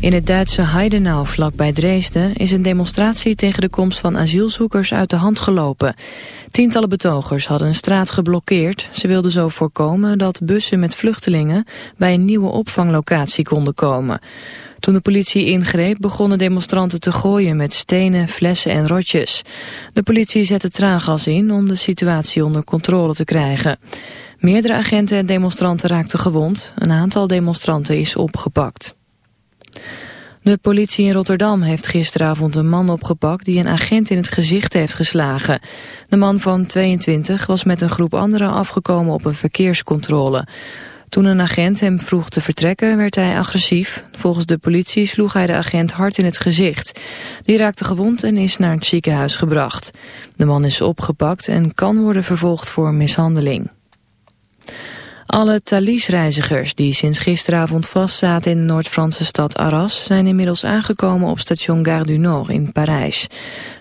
In het Duitse Heidenau, vlakbij Dresden, is een demonstratie tegen de komst van asielzoekers uit de hand gelopen. Tientallen betogers hadden een straat geblokkeerd. Ze wilden zo voorkomen dat bussen met vluchtelingen bij een nieuwe opvanglocatie konden komen. Toen de politie ingreep begonnen demonstranten te gooien met stenen, flessen en rotjes. De politie zette traangas in om de situatie onder controle te krijgen. Meerdere agenten en demonstranten raakten gewond. Een aantal demonstranten is opgepakt. De politie in Rotterdam heeft gisteravond een man opgepakt die een agent in het gezicht heeft geslagen. De man van 22 was met een groep anderen afgekomen op een verkeerscontrole. Toen een agent hem vroeg te vertrekken werd hij agressief. Volgens de politie sloeg hij de agent hard in het gezicht. Die raakte gewond en is naar het ziekenhuis gebracht. De man is opgepakt en kan worden vervolgd voor mishandeling. Alle Thalys-reizigers die sinds gisteravond vastzaten in de Noord-Franse stad Arras... zijn inmiddels aangekomen op station Gare du Nord in Parijs.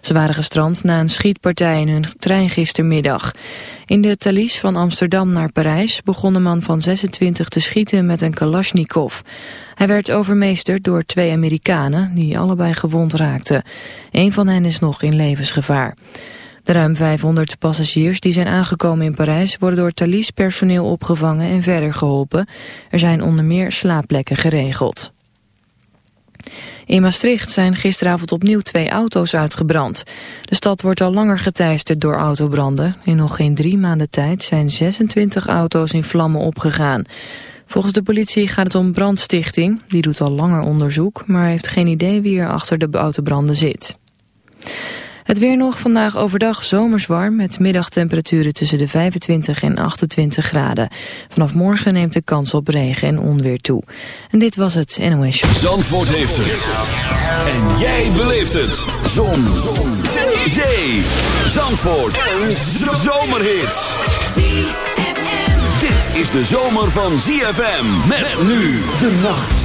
Ze waren gestrand na een schietpartij in hun trein gistermiddag. In de Thalys van Amsterdam naar Parijs begon een man van 26 te schieten met een Kalashnikov. Hij werd overmeesterd door twee Amerikanen die allebei gewond raakten. Een van hen is nog in levensgevaar. De ruim 500 passagiers die zijn aangekomen in Parijs worden door Thalys personeel opgevangen en verder geholpen. Er zijn onder meer slaapplekken geregeld. In Maastricht zijn gisteravond opnieuw twee auto's uitgebrand. De stad wordt al langer geteisterd door autobranden. In nog geen drie maanden tijd zijn 26 auto's in vlammen opgegaan. Volgens de politie gaat het om brandstichting. Die doet al langer onderzoek, maar heeft geen idee wie er achter de autobranden zit. Het weer nog vandaag overdag zomers warm met middagtemperaturen tussen de 25 en 28 graden. Vanaf morgen neemt de kans op regen en onweer toe. En dit was het NOS. Zandvoort heeft het. En jij beleeft het. Zon. Zon. Zandvoort. Een zomerhit. Dit is de zomer van ZFM. Met nu de nacht.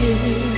you.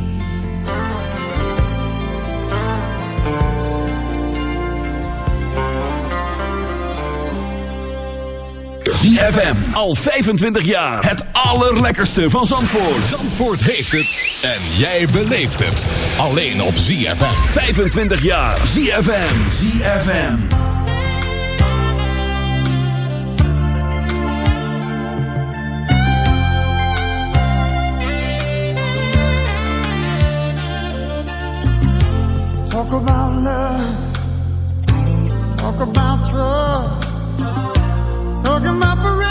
ZFM. Al 25 jaar. Het allerlekkerste van Zandvoort. Zandvoort heeft het. En jij beleeft het. Alleen op ZFM. 25 jaar. ZFM. ZFM. Talk about love. Talk about trust. Talking about forever,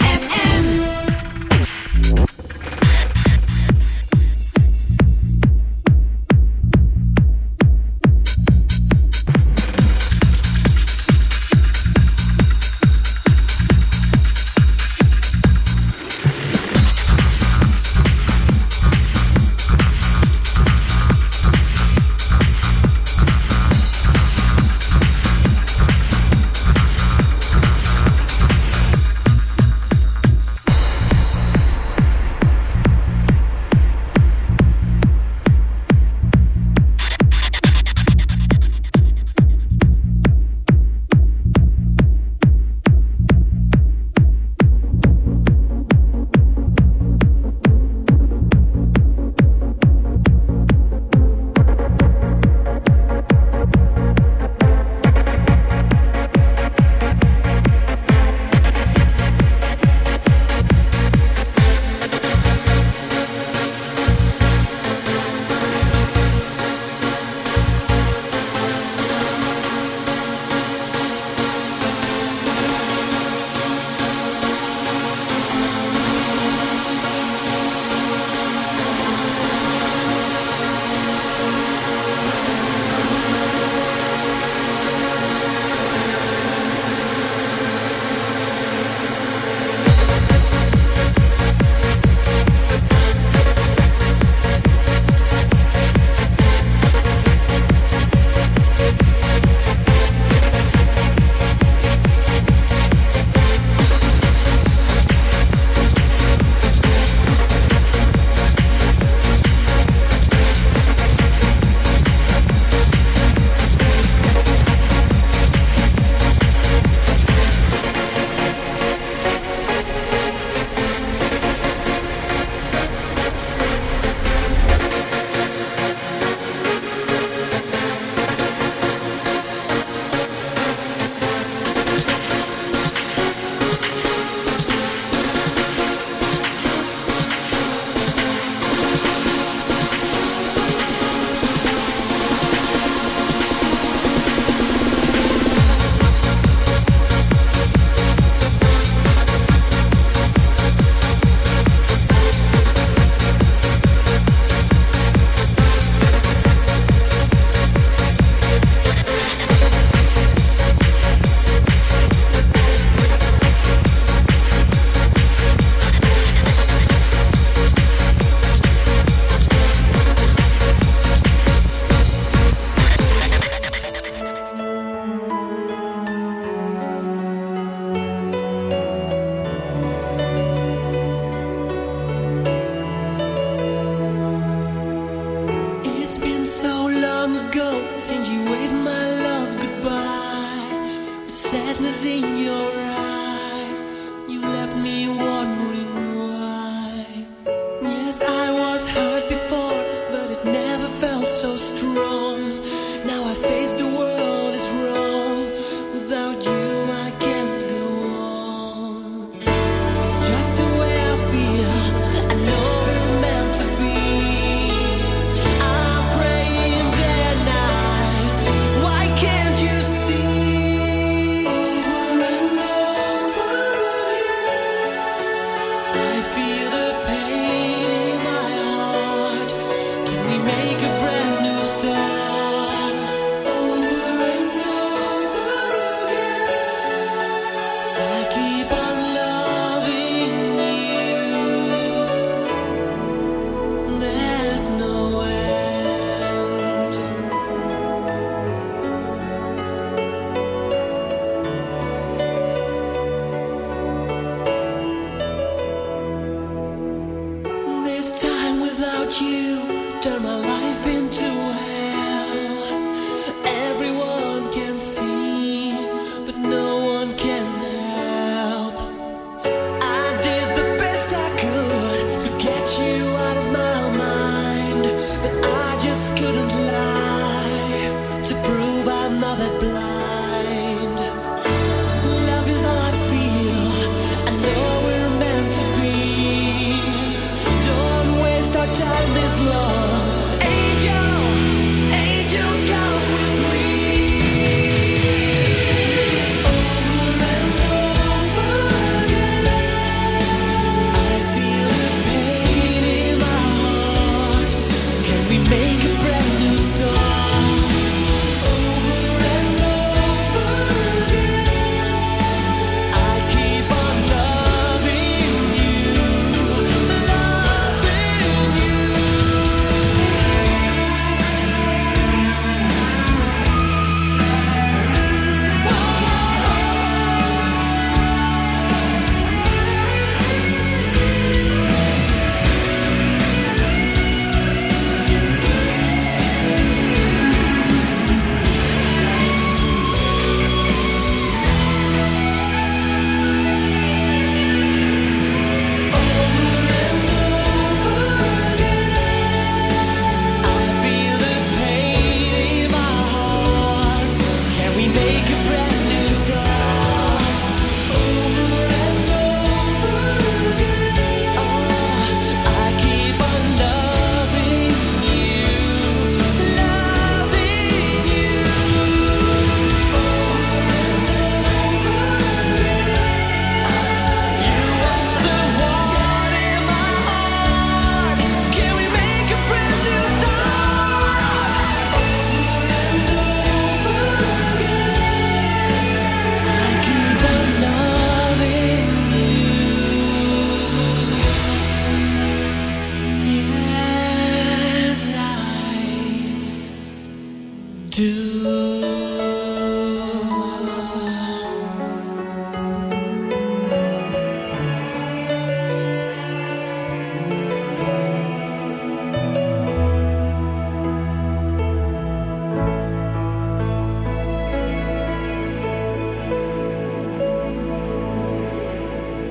your eyes, you left me. Warm.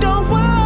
don't want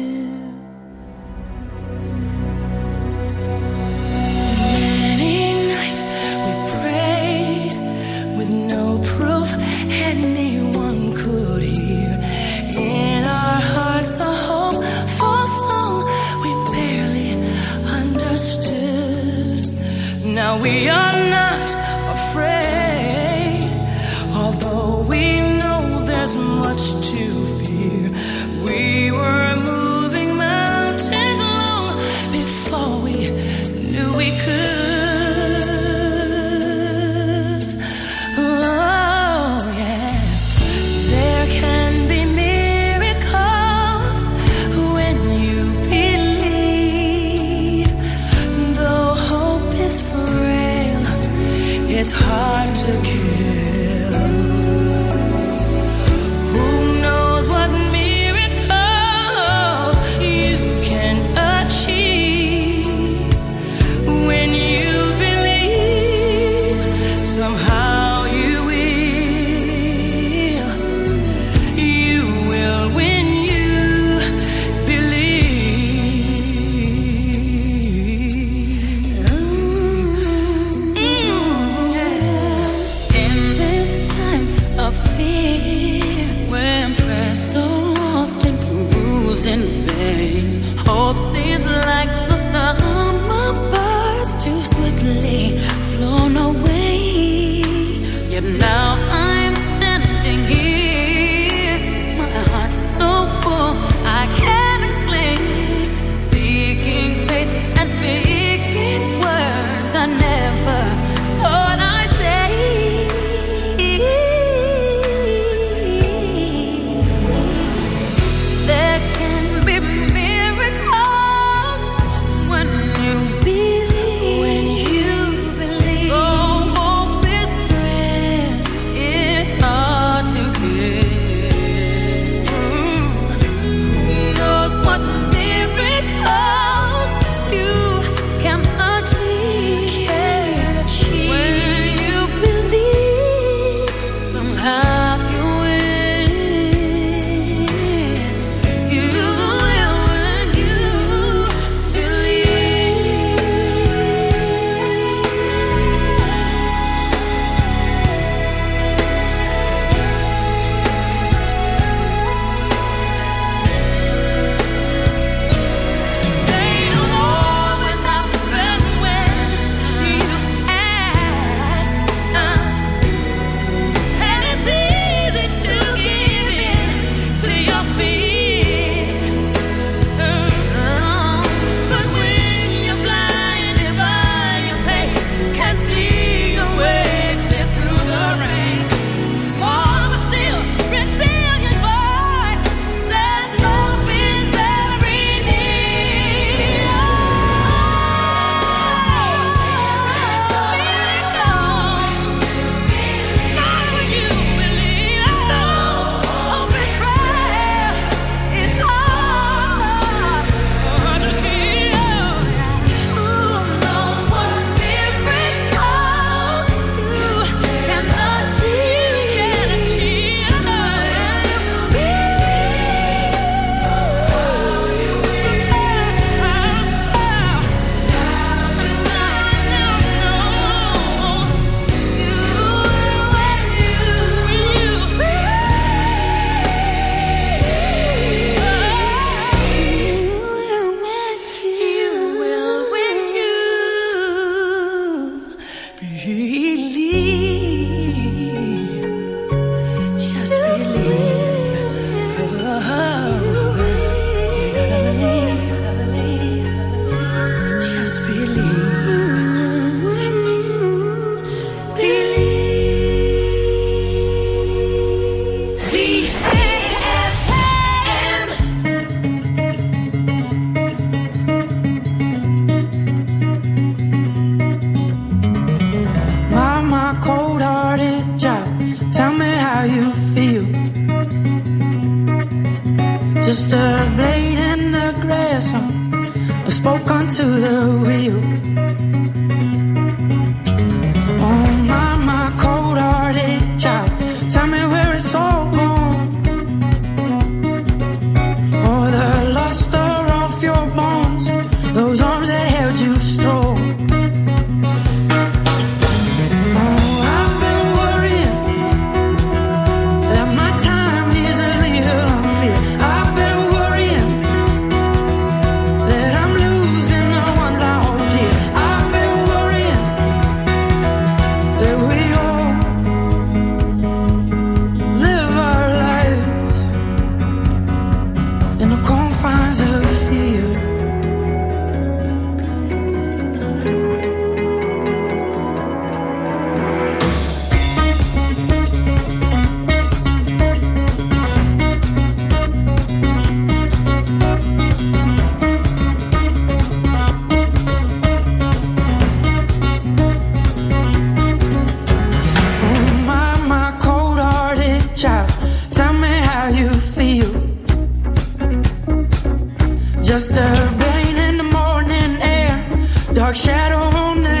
Shadow on